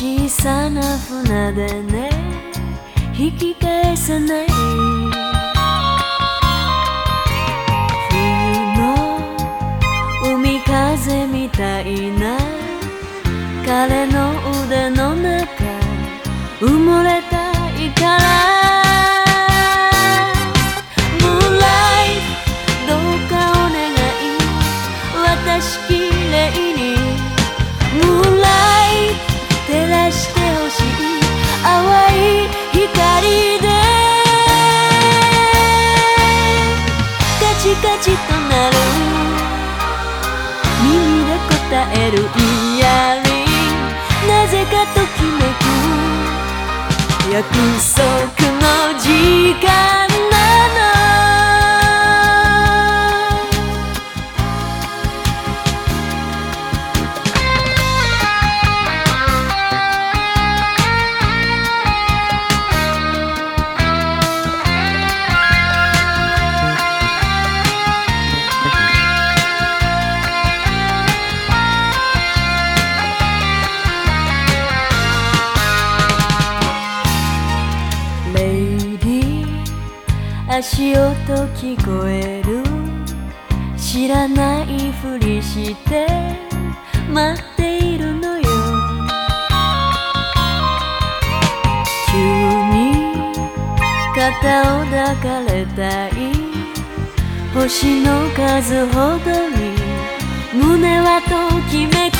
小さな船でね引き返せない。冬の海風みたいな彼の腕の中埋もれたいから。るイヤリンなぜかときめく。約束の時間。レイディ足音聞こえる？知らないふりして待っているのよ。急に肩を抱かれたい。星の数ほどに胸はときめく。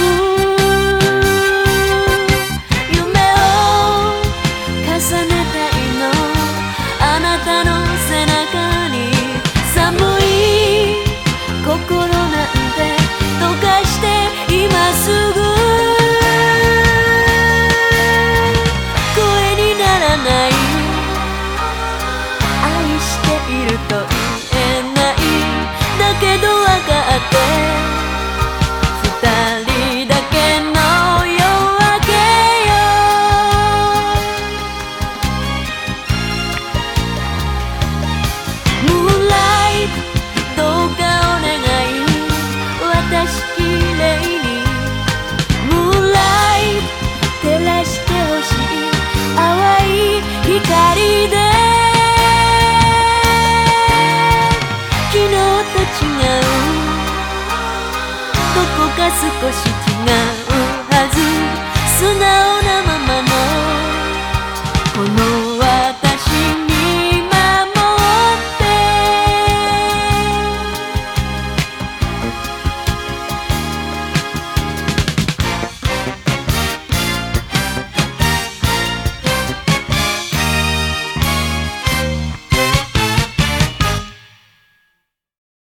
少し